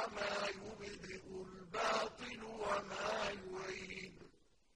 وما